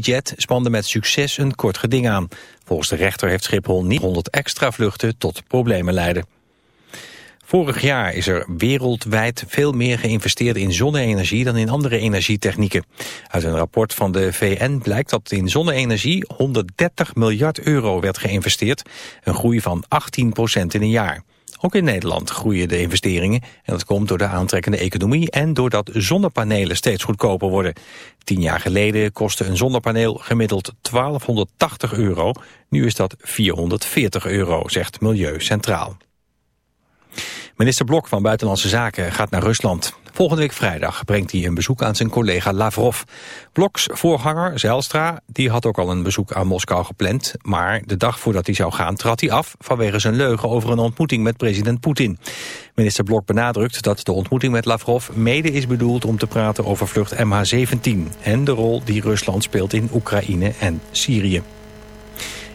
Jet spande met succes een kort geding aan. Volgens de rechter heeft Schiphol niet 100 extra vluchten tot problemen leiden. Vorig jaar is er wereldwijd veel meer geïnvesteerd in zonne-energie dan in andere energietechnieken. Uit een rapport van de VN blijkt dat in zonne-energie 130 miljard euro werd geïnvesteerd, een groei van 18 procent in een jaar. Ook in Nederland groeien de investeringen en dat komt door de aantrekkende economie en doordat zonnepanelen steeds goedkoper worden. Tien jaar geleden kostte een zonnepaneel gemiddeld 1280 euro, nu is dat 440 euro, zegt Milieu Centraal. Minister Blok van Buitenlandse Zaken gaat naar Rusland. Volgende week vrijdag brengt hij een bezoek aan zijn collega Lavrov. Bloks voorganger Zijlstra die had ook al een bezoek aan Moskou gepland... maar de dag voordat hij zou gaan trad hij af... vanwege zijn leugen over een ontmoeting met president Poetin. Minister Blok benadrukt dat de ontmoeting met Lavrov... mede is bedoeld om te praten over vlucht MH17... en de rol die Rusland speelt in Oekraïne en Syrië.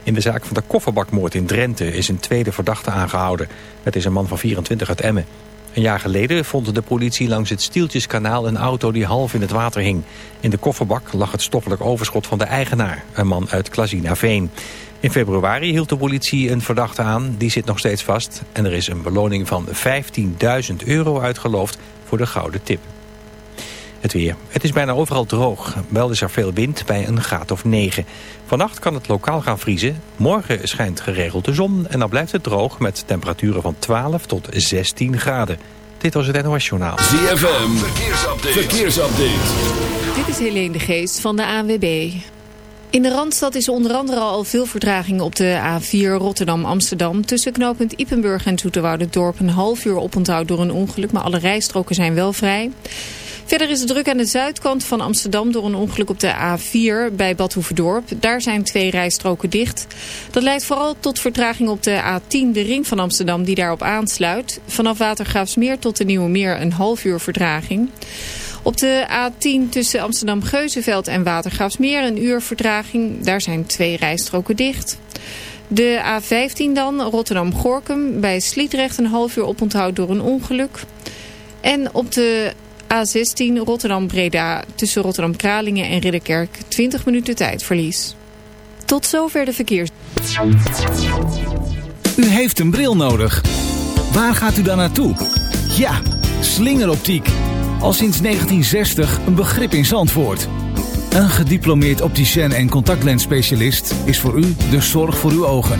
In de zaak van de kofferbakmoord in Drenthe is een tweede verdachte aangehouden. Het is een man van 24 uit Emmen. Een jaar geleden vond de politie langs het Stieltjeskanaal een auto die half in het water hing. In de kofferbak lag het stoffelijk overschot van de eigenaar, een man uit Veen. In februari hield de politie een verdachte aan, die zit nog steeds vast. En er is een beloning van 15.000 euro uitgeloofd voor de gouden tip. Het weer. Het is bijna overal droog. Wel is er veel wind bij een graad of 9. Vannacht kan het lokaal gaan vriezen. Morgen schijnt geregeld de zon en dan blijft het droog met temperaturen van 12 tot 16 graden. Dit was het NOS Journaal. ZFM. Verkeersupdate. Verkeersupdate. Dit is Helene de Geest van de ANWB. In de Randstad is onder andere al veel vertraging op de A4 Rotterdam-Amsterdam. Tussen knooppunt Ippenburg en Dorp een half uur oponthoud door een ongeluk. Maar alle rijstroken zijn wel vrij. Verder is het druk aan de zuidkant van Amsterdam door een ongeluk op de A4 bij Bad Daar zijn twee rijstroken dicht. Dat leidt vooral tot vertraging op de A10, de ring van Amsterdam, die daarop aansluit. Vanaf Watergraafsmeer tot de Nieuwe Meer een half uur vertraging. Op de A10 tussen Amsterdam-Geuzenveld en Watergraafsmeer een uur vertraging. Daar zijn twee rijstroken dicht. De A15 dan, Rotterdam-Gorkum, bij Sliedrecht een half uur oponthoud door een ongeluk. En op de A16 Rotterdam-Breda tussen Rotterdam-Kralingen en Ridderkerk 20 minuten tijdverlies. Tot zover de verkeers. U heeft een bril nodig. Waar gaat u dan naartoe? Ja, slingeroptiek. Al sinds 1960 een begrip in Zandvoort. Een gediplomeerd opticien en contactlensspecialist is voor u de zorg voor uw ogen.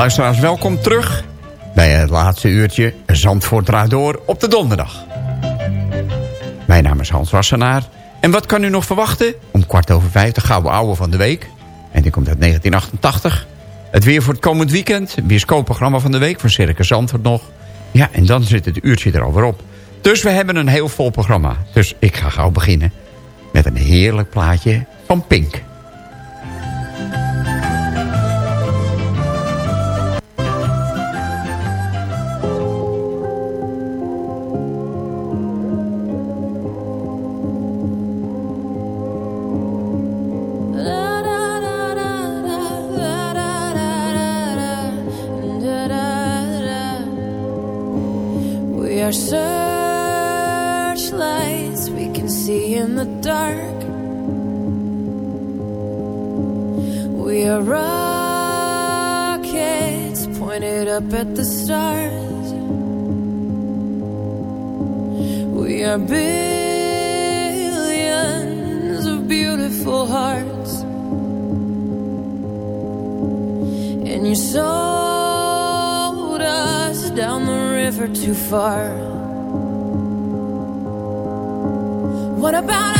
Luisteraars, welkom terug bij het laatste uurtje Zandvoort draait door op de donderdag. Mijn naam is Hans Wassenaar. En wat kan u nog verwachten? Om kwart over vijf de gouden ouwe van de week. En die komt uit 1988. Het weer voor het komend weekend. Bioscoopprogramma van de week van Circus Zandvoort nog. Ja, en dan zit het uurtje er alweer op. Dus we hebben een heel vol programma. Dus ik ga gauw beginnen met een heerlijk plaatje van Pink. Billions of beautiful hearts. And you sold us down the river too far. What about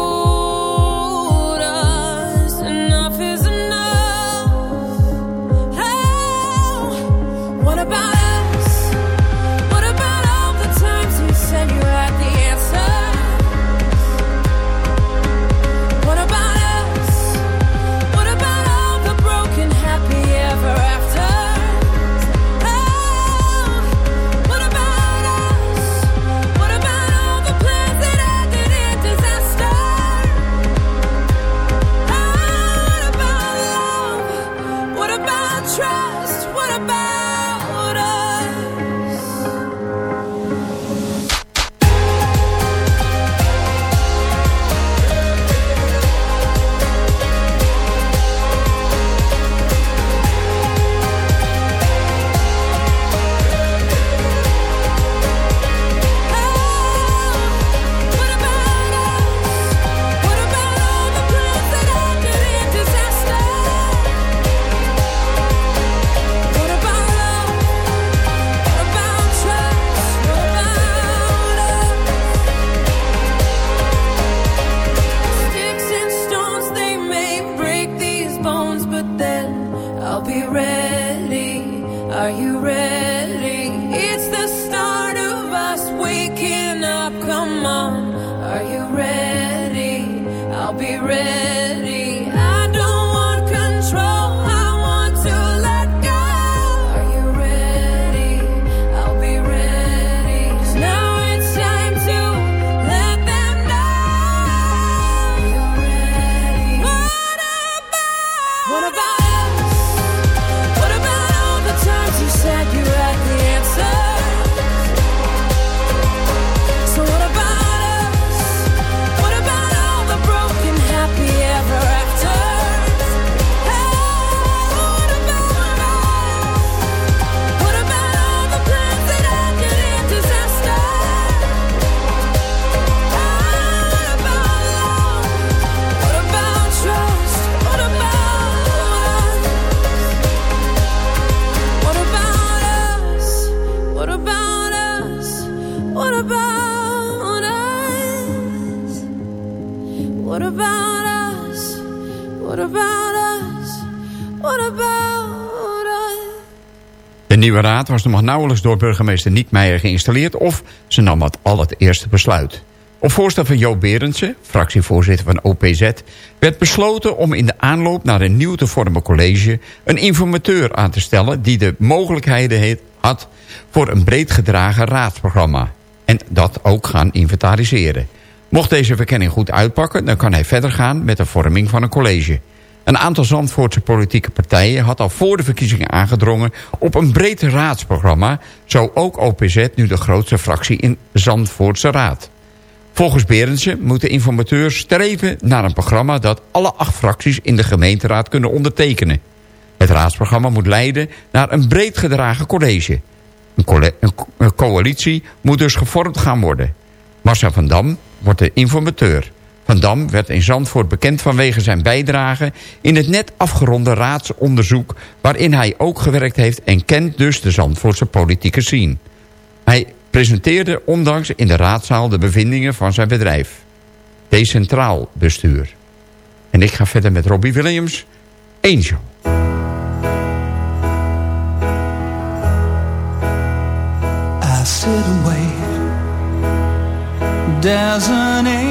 De nieuwe raad was nog nauwelijks door burgemeester Niek Meijer geïnstalleerd... of ze nam het al het eerste besluit. Op voorstel van Joop Berendsen, fractievoorzitter van OPZ... werd besloten om in de aanloop naar een nieuw te vormen college... een informateur aan te stellen die de mogelijkheden had... voor een breed gedragen raadsprogramma. En dat ook gaan inventariseren. Mocht deze verkenning goed uitpakken... dan kan hij verder gaan met de vorming van een college. Een aantal Zandvoortse politieke partijen had al voor de verkiezingen aangedrongen op een breed raadsprogramma, zo ook OPZ nu de grootste fractie in Zandvoortse Raad. Volgens Berendsen moeten informateurs streven naar een programma dat alle acht fracties in de gemeenteraad kunnen ondertekenen. Het raadsprogramma moet leiden naar een breed gedragen college. Een, een co- een coalitie moet dus gevormd gaan worden. Marcel van Dam wordt de informateur. Van Dam werd in Zandvoort bekend vanwege zijn bijdrage... in het net afgeronde raadsonderzoek... waarin hij ook gewerkt heeft en kent dus de Zandvoortse politieke scene. Hij presenteerde ondanks in de raadzaal de bevindingen van zijn bedrijf. Decentraal bestuur. En ik ga verder met Robbie Williams, Angel. I sit wait. There's an angel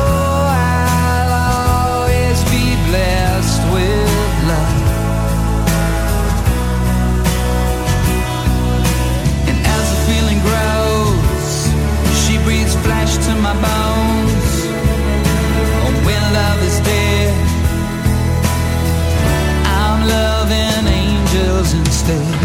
day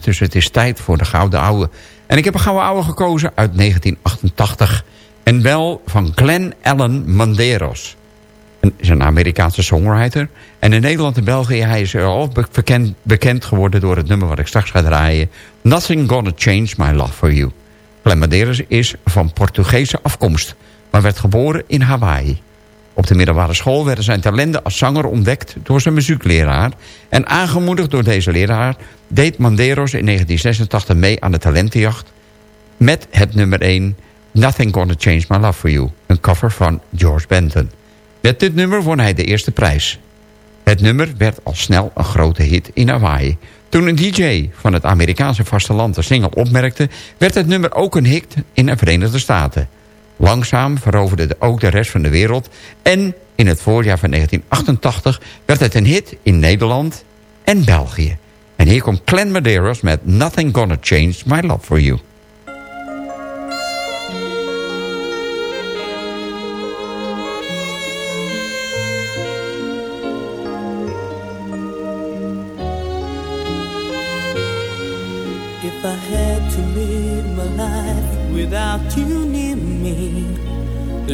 Dus het is tijd voor de Gouden Ouwe. En ik heb een Gouden Ouwe gekozen uit 1988. En wel van Glen Allen Manderos. Een, is een Amerikaanse songwriter. En in Nederland en België hij is al bekend, bekend geworden door het nummer wat ik straks ga draaien. Nothing Gonna Change My Love For You. Glen Manderos is van Portugese afkomst. Maar werd geboren in Hawaii. Op de middelbare school werden zijn talenten als zanger ontdekt door zijn muziekleraar. En aangemoedigd door deze leraar deed Manderos in 1986 mee aan de talentenjacht... met het nummer 1 Nothing Gonna Change My Love For You, een cover van George Benton. Met dit nummer won hij de eerste prijs. Het nummer werd al snel een grote hit in Hawaii. Toen een DJ van het Amerikaanse vasteland de single opmerkte... werd het nummer ook een hit in de Verenigde Staten. Langzaam veroverde de ook de rest van de wereld... en in het voorjaar van 1988 werd het een hit in Nederland en België. En hier komt Clan Medeiros met Nothing Gonna Change My Love For You.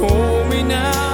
Hold me now,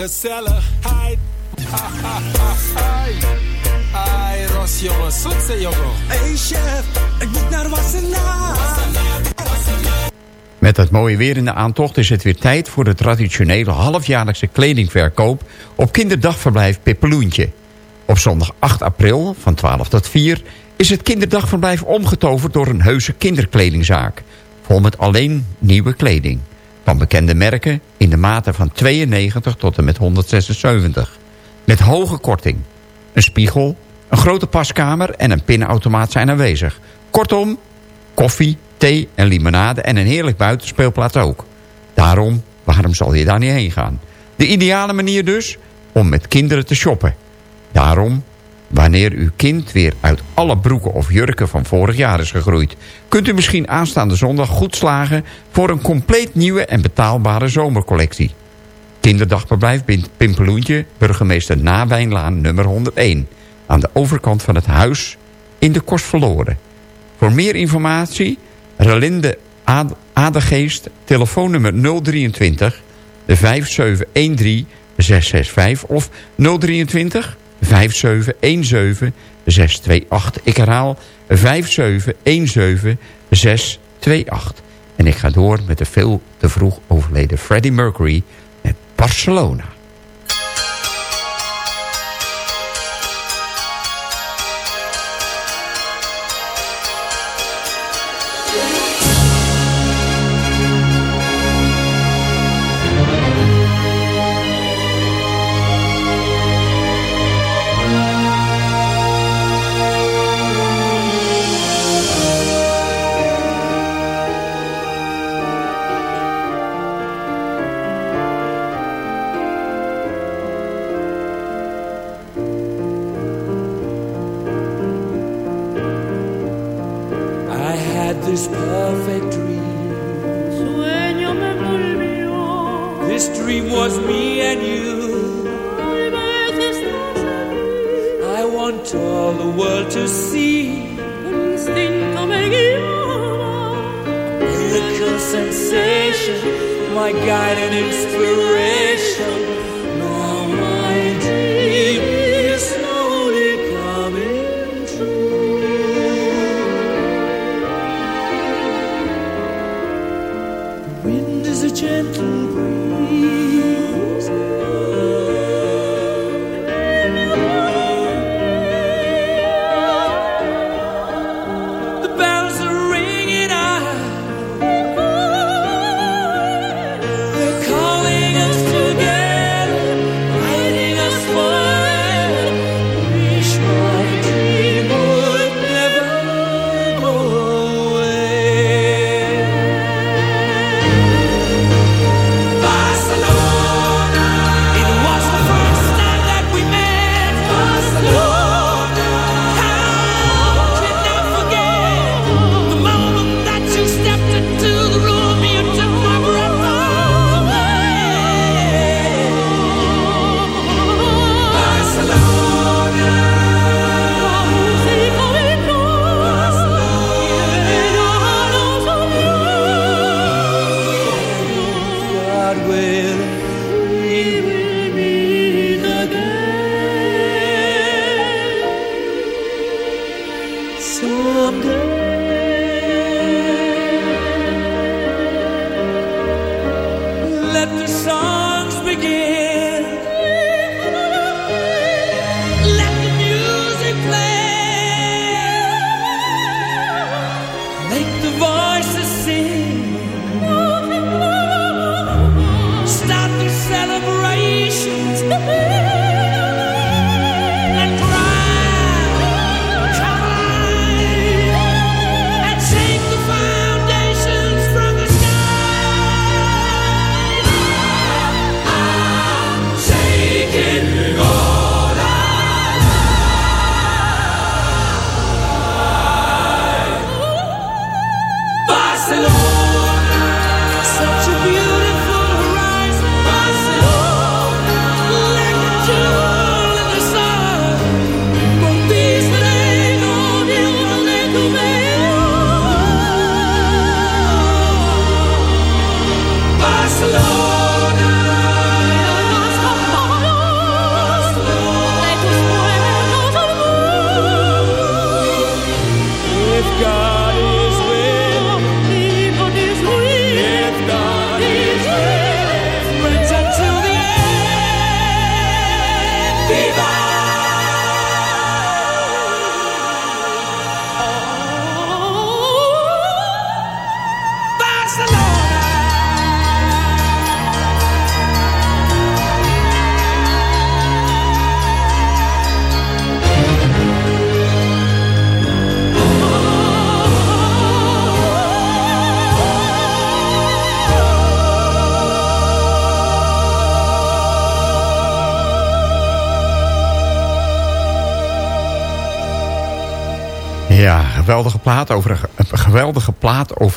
gezelligheid. Ha, ha, ha, hai. Ai, Ros, jongen, zoetse, jongen. Hey, chef, ik moet naar Wassenaar. Met het mooie weer in de aantocht is het weer tijd voor de traditionele halfjaarlijkse kledingverkoop op kinderdagverblijf Pippeloentje. Op zondag 8 april van 12 tot 4 is het kinderdagverblijf omgetoverd door een heuse kinderkledingzaak. Vol met alleen nieuwe kleding. Van bekende merken in de maten van 92 tot en met 176. Met hoge korting. Een spiegel, een grote paskamer en een pinautomaat zijn aanwezig. Kortom, koffie, thee en limonade en een heerlijk buitenspeelplaats ook. Daarom, waarom zal je daar niet heen gaan? De ideale manier dus om met kinderen te shoppen. Daarom, wanneer uw kind weer uit alle broeken of jurken van vorig jaar is gegroeid... kunt u misschien aanstaande zondag goed slagen voor een compleet nieuwe en betaalbare zomercollectie. Kinderdagverblijf Pimpeloentje, burgemeester Nawijnlaan nummer 101... aan de overkant van het huis in de Kost Verloren. Voor meer informatie, Relinde Ad Adegeest, telefoonnummer 023 5713 665 of 023 5717 628. Ik herhaal 5717 628. En ik ga door met de veel te vroeg overleden Freddie Mercury met Barcelona.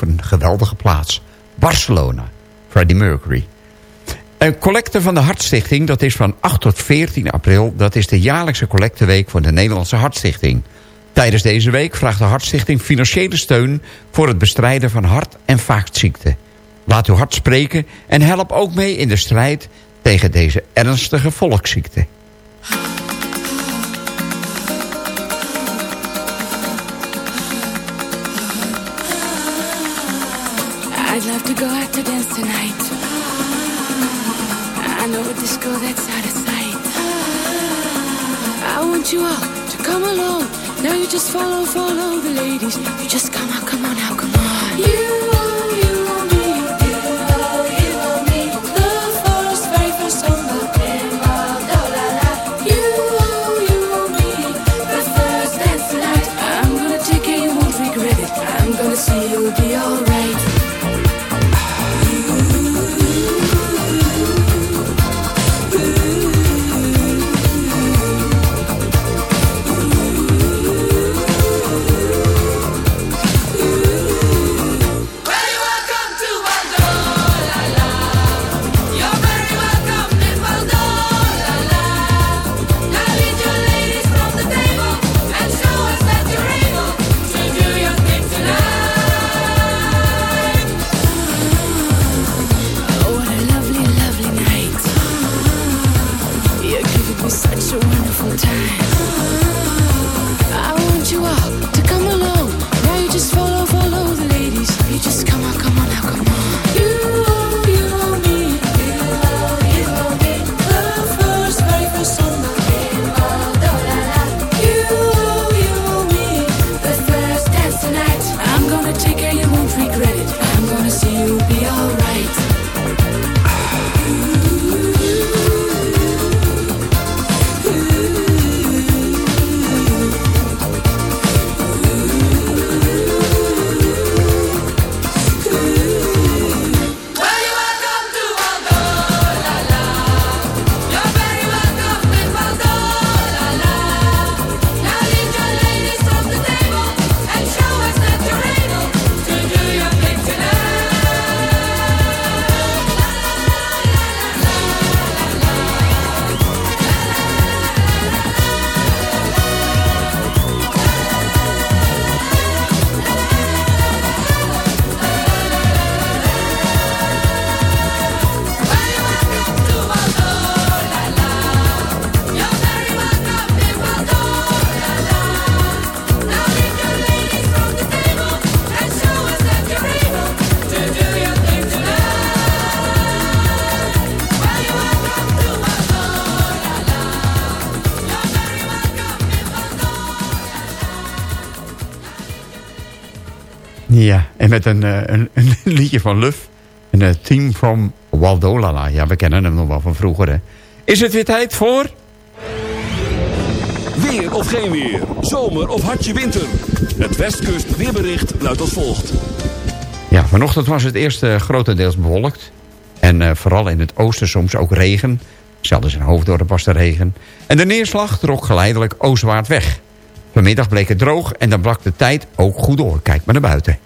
Een geweldige plaats. Barcelona, Freddie Mercury. Een collecte van de Hartstichting, dat is van 8 tot 14 april. Dat is de jaarlijkse collecteweek van de Nederlandse Hartstichting. Tijdens deze week vraagt de Hartstichting financiële steun... voor het bestrijden van hart- en vaatziekten. Laat uw hart spreken en help ook mee in de strijd... tegen deze ernstige volksziekte. To go out to dance tonight. I know a disco that's out of sight. I want you all to come along. Now you just follow, follow the ladies. You just come on, come on now, come on. You, met een, eh, een, een liedje van Luf. Een eh, team from Waldolala. Ja, we kennen hem nog wel van vroeger, hè. Is het weer tijd voor... Weer of geen weer. Zomer of hartje winter. Het Westkust weerbericht luidt als volgt. Ja, vanochtend was het eerst grotendeels bewolkt. En eh, vooral in het oosten soms ook regen. Zelfs in Hoofddorp was er regen. En de neerslag trok geleidelijk oostwaarts weg. Vanmiddag bleek het droog en dan brak de tijd ook goed door. Kijk maar naar buiten.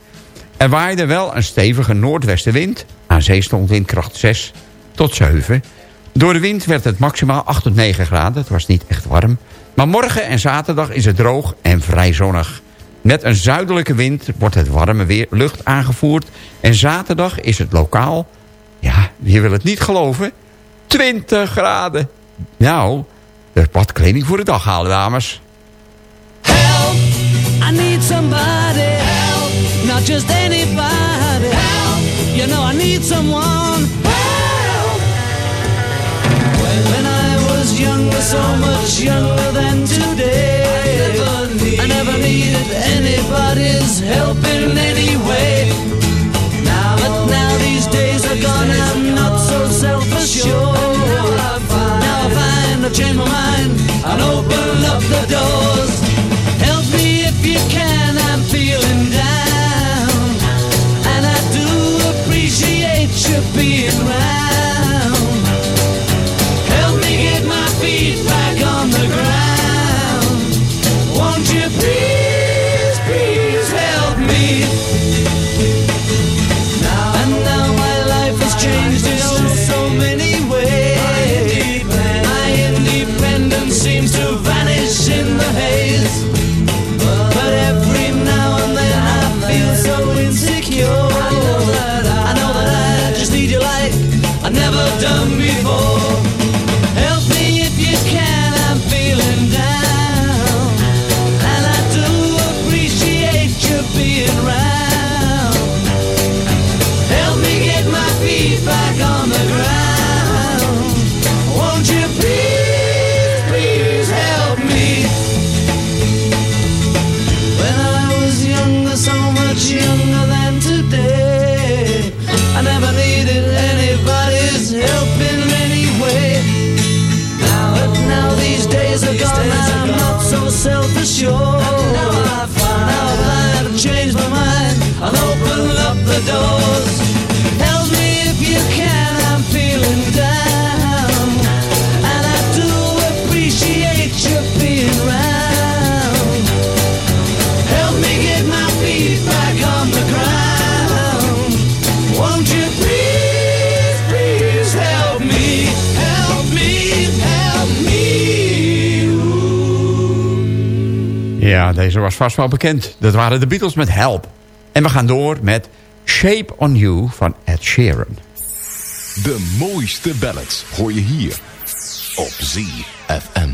Er waaide wel een stevige noordwestenwind. Aan zee stond windkracht 6 tot 7. Door de wind werd het maximaal 8 tot 9 graden. Het was niet echt warm. Maar morgen en zaterdag is het droog en vrij zonnig. Met een zuidelijke wind wordt het warme weer lucht aangevoerd. En zaterdag is het lokaal, ja, je wil het niet geloven, 20 graden. Nou, dus wat kleding voor de dag halen, dames. I need somebody help, not just anybody help. You know I need someone help. When I was younger, so much younger than today, I never, needed anybody's help in any way. Now, but now these days are gone, I'm not so self-assured. Deze was vast wel bekend. Dat waren de Beatles met Help. En we gaan door met Shape on You van Ed Sheeran. De mooiste ballads hoor je hier op ZFM.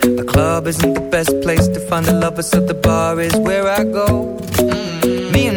The club isn't the best place to find a lover, so the bar is where I go.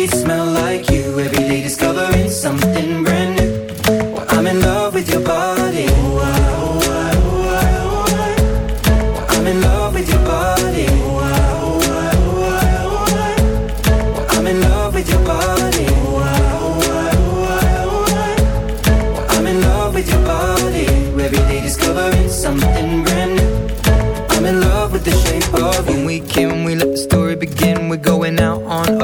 Sheets smell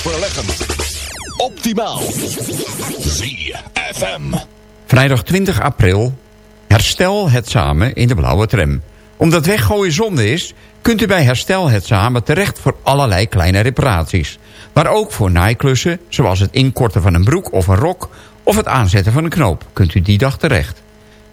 Grensverleggend. Optimaal. ZFM. Vrijdag 20 april. Herstel het samen in de blauwe tram. Omdat weggooien zonde is, kunt u bij Herstel het samen terecht voor allerlei kleine reparaties. Maar ook voor naaiklussen, zoals het inkorten van een broek of een rok... of het aanzetten van een knoop, kunt u die dag terecht.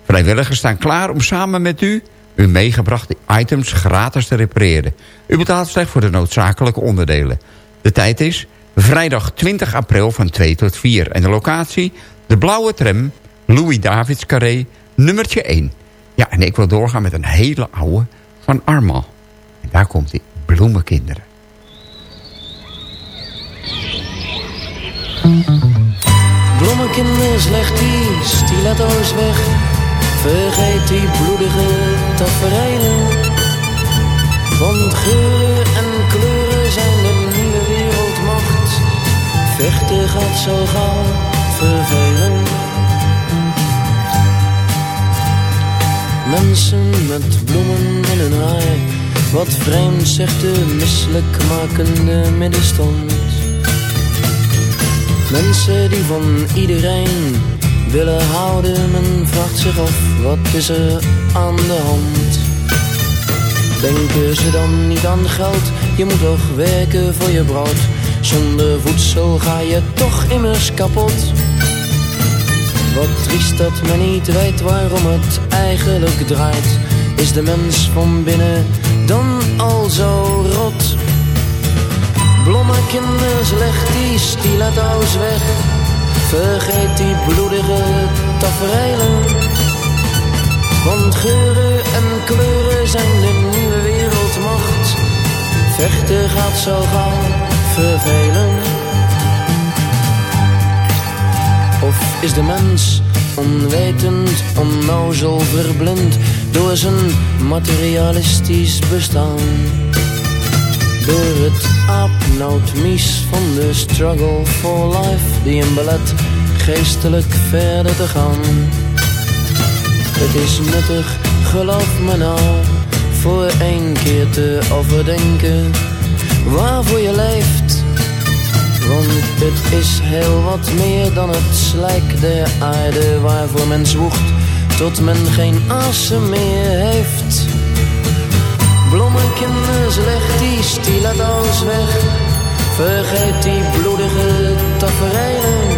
Vrijwilligers staan klaar om samen met u uw meegebrachte items gratis te repareren. U betaalt slechts voor de noodzakelijke onderdelen. De tijd is vrijdag 20 april van 2 tot 4. En de locatie, de blauwe tram, Louis Davids Carré, nummertje 1. Ja, en ik wil doorgaan met een hele oude van Armand. En daar komt die bloemenkinderen. Bloemenkinders, leg die stiletto's weg. Vergeet die bloedige tafereelen. Want geuren Vechten gaat zo gauw vervelen. Mensen met bloemen in hun haar. Wat vreemd zegt de misselijkmakende middenstand. Mensen die van iedereen willen houden. Men vraagt zich af, wat is er aan de hand? Denken ze dan niet aan geld? Je moet toch werken voor je brood. Zonder voedsel ga je toch immers kapot. Wat triest dat men niet weet waarom het eigenlijk draait. Is de mens van binnen dan al zo rot? Bloemenkinders, leg die stiletto's weg. Vergeet die bloedige tafereelen. Want geuren en kleuren zijn de nieuwe wereldmacht. Vechten gaat zo gauw vervelen. Of is de mens onwetend, onnozel, verblind door zijn materialistisch bestaan? Door het aapnootmies van de struggle for life die hem belet geestelijk verder te gaan. Het is nuttig, geloof me nou, voor één keer te overdenken waarvoor je leeft. Want het is heel wat meer dan het slijk der aarde waarvoor men zwoegt tot men geen asem meer heeft. Bloemenkinders, leg die stiletto's weg. Vergeet die bloedige tafereelen.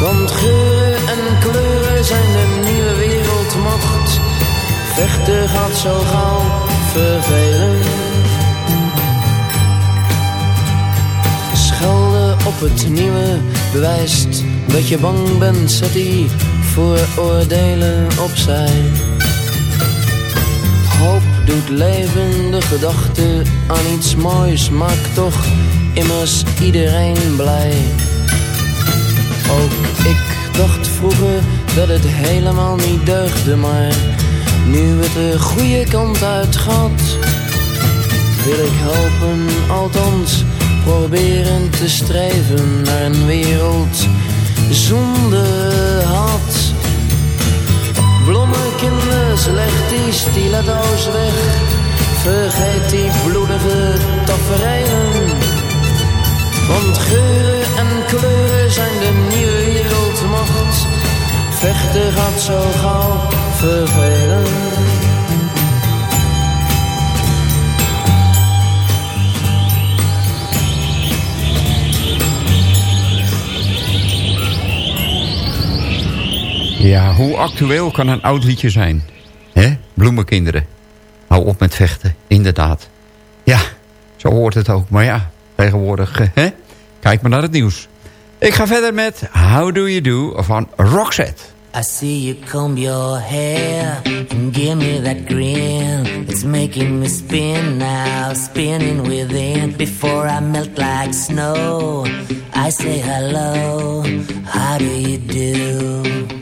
Want geuren en kleuren zijn de nieuwe wereldmacht. Vechten gaat zo gauw vervelen. Schelden op het nieuwe bewijst dat je bang bent, zet die vooroordelen opzij. Hoop doet leven, de gedachte aan iets moois maakt toch immers iedereen blij. Ook ik dacht vroeger dat het helemaal niet deugde, maar nu het de goede kant uit gaat, wil ik helpen, althans proberen te streven naar een wereld zonder haat. Bloemenkinders, leg die stiletto's weg. Vergeet die bloedige tafereelen. Want geuren en kleuren zijn de nieuwe wereldmacht. Vechten gaat zo gauw vervelen. Ja, hoe actueel kan een oud liedje zijn? Hè? Bloemenkinderen. Hou op met vechten, inderdaad. Ja, zo hoort het ook. Maar ja, tegenwoordig, eh, hè? Kijk maar naar het nieuws. Ik ga verder met How Do You Do van Roxette. I see you comb your hair and give me that grin. It's making me spin now, spinning within. Before I melt like snow, I say hello. How do you do?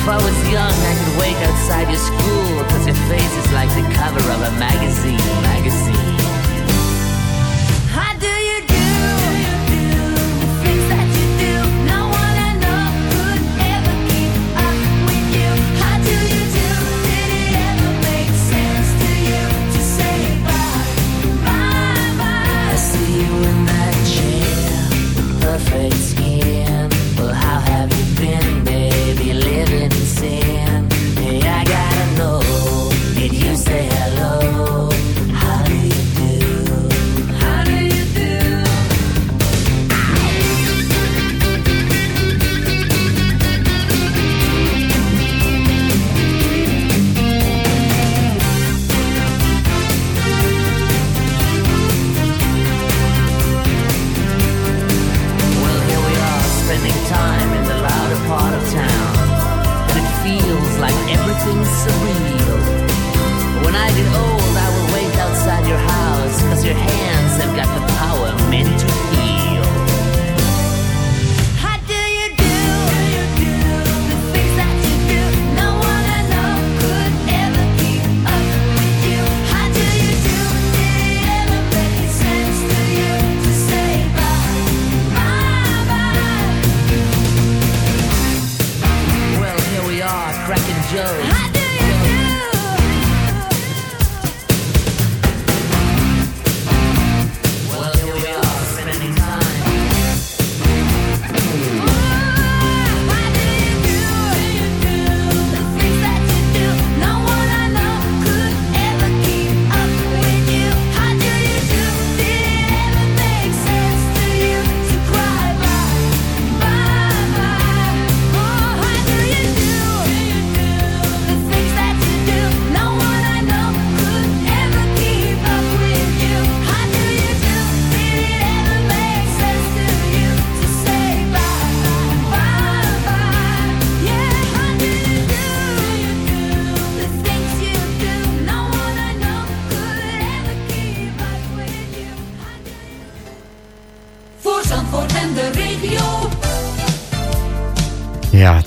If I was young, I could wait outside your school, cause your face is like the cover of a magazine, magazine.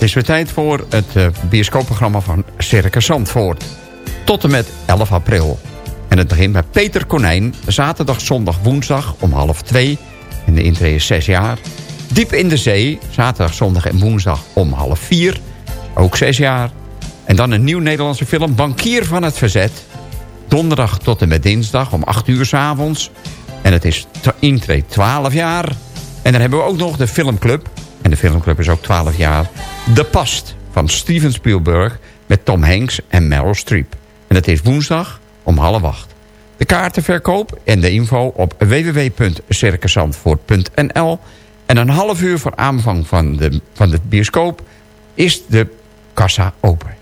Is weer tijd voor het uh, bioscoopprogramma van Circus Zandvoort. Tot en met 11 april. En het begint met Peter Konijn. Zaterdag, zondag, woensdag om half twee. En de intree is 6 jaar. Diep in de zee. Zaterdag, zondag en woensdag om half vier. Ook 6 jaar. En dan een nieuw Nederlandse film. Bankier van het Verzet. Donderdag tot en met dinsdag om 8 uur s avonds. En het is intree 12 jaar. En dan hebben we ook nog de filmclub. En de filmclub is ook 12 jaar. De Past van Steven Spielberg met Tom Hanks en Meryl Streep. En dat is woensdag om half acht. De kaartenverkoop en de info op www.circusandvoort.nl. En een half uur voor aanvang van de, van de bioscoop is de kassa open.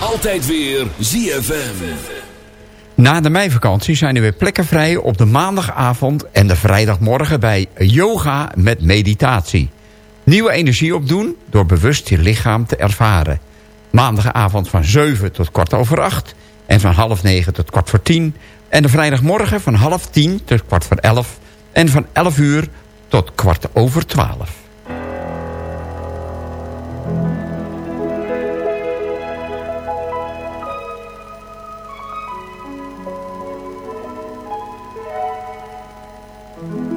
Altijd weer ZFM. Na de meivakantie zijn er weer plekken vrij op de maandagavond en de vrijdagmorgen bij yoga met meditatie. Nieuwe energie opdoen door bewust je lichaam te ervaren. Maandagavond van 7 tot kwart over 8 en van half 9 tot kwart voor 10. En de vrijdagmorgen van half 10 tot kwart voor 11 en van 11 uur tot kwart over 12.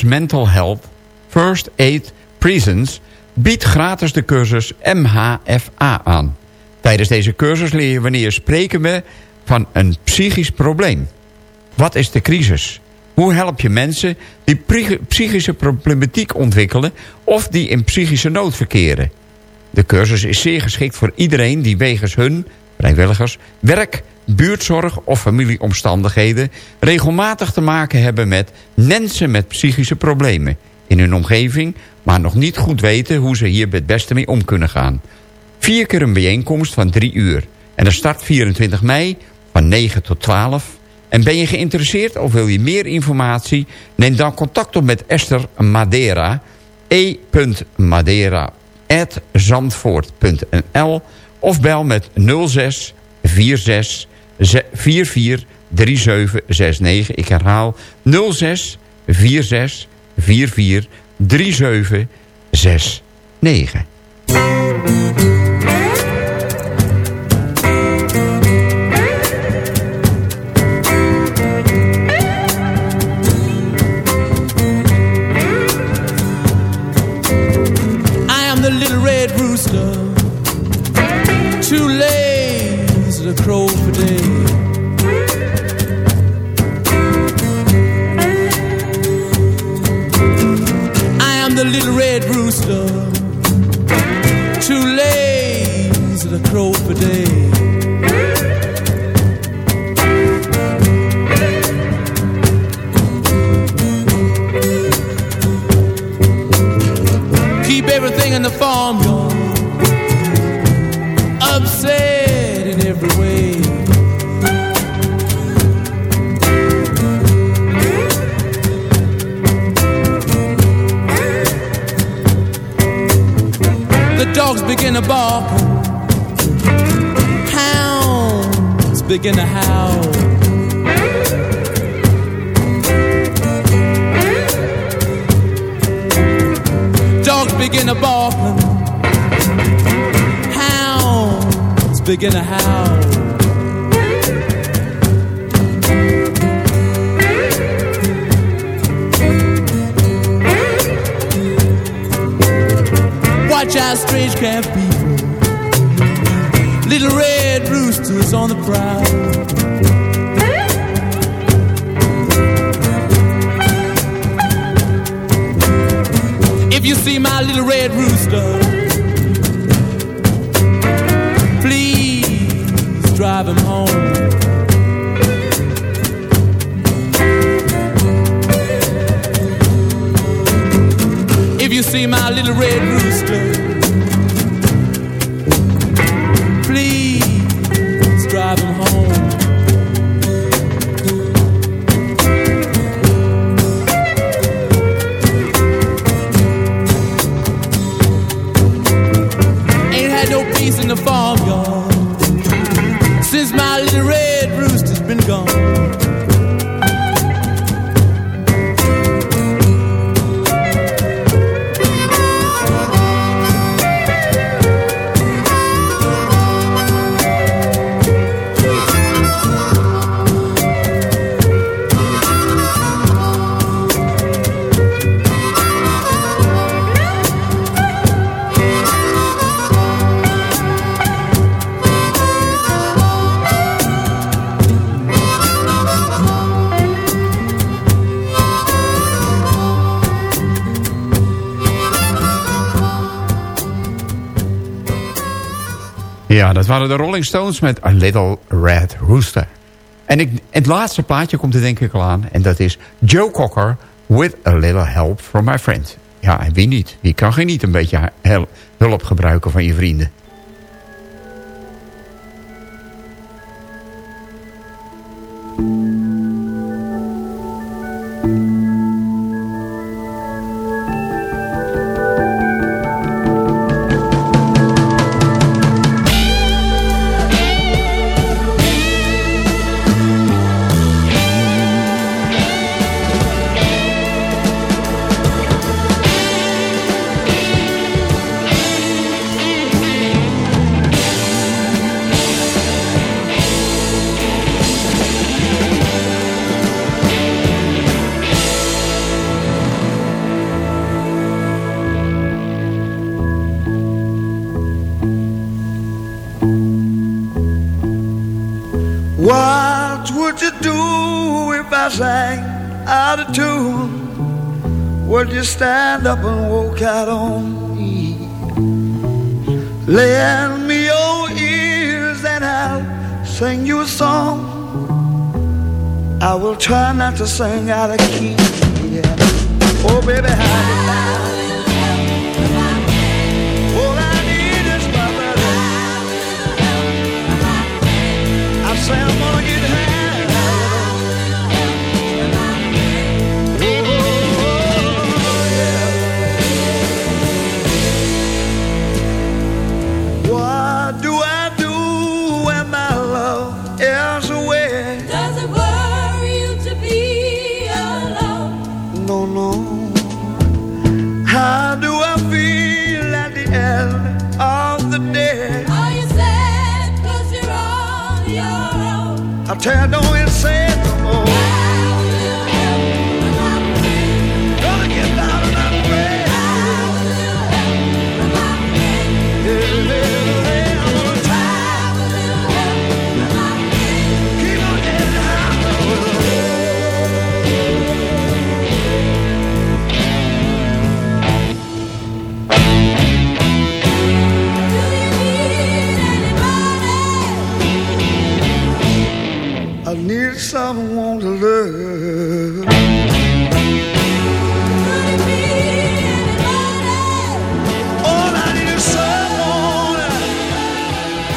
Mental Health First Aid Prisons biedt gratis de cursus MHFA aan. Tijdens deze cursus leer je wanneer spreken we van een psychisch probleem. Wat is de crisis? Hoe help je mensen die psychische problematiek ontwikkelen... of die in psychische nood verkeren? De cursus is zeer geschikt voor iedereen die wegens hun, vrijwilligers... werk, buurtzorg of familieomstandigheden... regelmatig te maken hebben met mensen met psychische problemen... in hun omgeving, maar nog niet goed weten hoe ze hier het beste mee om kunnen gaan. Vier keer een bijeenkomst van drie uur. En dat start 24 mei van 9 tot 12... En ben je geïnteresseerd of wil je meer informatie? Neem dan contact op met Esther Madeira. e.madeira.zandvoort.nl Of bel met 06 46 44 3769. Ik herhaal 06 46 44 3769. crow for day. Keep everything in the farmyard, upset in every way. The dogs begin to bark. Begin to howl. Dogs begin to bark. Hounds begin to howl. Watch out, strange camp people. Little red roosters on the prowl. If you see my little red rooster, please drive him home. If you see my little red rooster, Dat waren de Rolling Stones met A Little Red Rooster. En ik, het laatste plaatje komt er denk ik al aan. En dat is Joe Cocker with A Little Help from My Friend. Ja, en wie niet? Wie kan geen niet een beetje hulp gebruiken van je vrienden? You stand up and walk out on me? Lend me your ears and I'll sing you a song. I will try not to sing out of key. Yeah. Oh, baby, how own? I need someone to love. All I need is someone.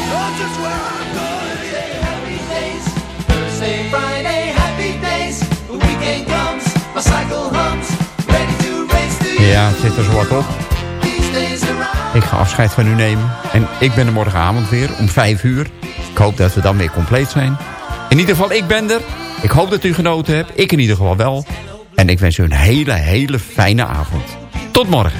Know just where I'm going. Yeah. Happy days, Thursday, Friday, happy days. The weekend comes, my cycle hums, ready to race to Ja, het zit er zo wat op. Ik ga afscheid van u nemen. En ik ben er morgenavond weer om 5 uur. Ik hoop dat we dan weer compleet zijn. In ieder geval, ik ben er. Ik hoop dat u genoten hebt. Ik in ieder geval wel. En ik wens u een hele, hele fijne avond. Tot morgen.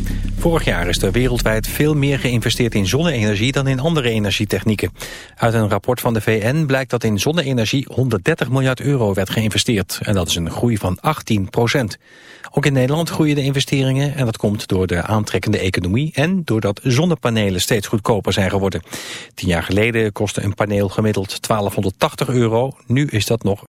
Vorig jaar is er wereldwijd veel meer geïnvesteerd in zonne-energie dan in andere energietechnieken. Uit een rapport van de VN blijkt dat in zonne-energie 130 miljard euro werd geïnvesteerd. En dat is een groei van 18 procent. Ook in Nederland groeien de investeringen en dat komt door de aantrekkende economie en doordat zonnepanelen steeds goedkoper zijn geworden. Tien jaar geleden kostte een paneel gemiddeld 1280 euro, nu is dat nog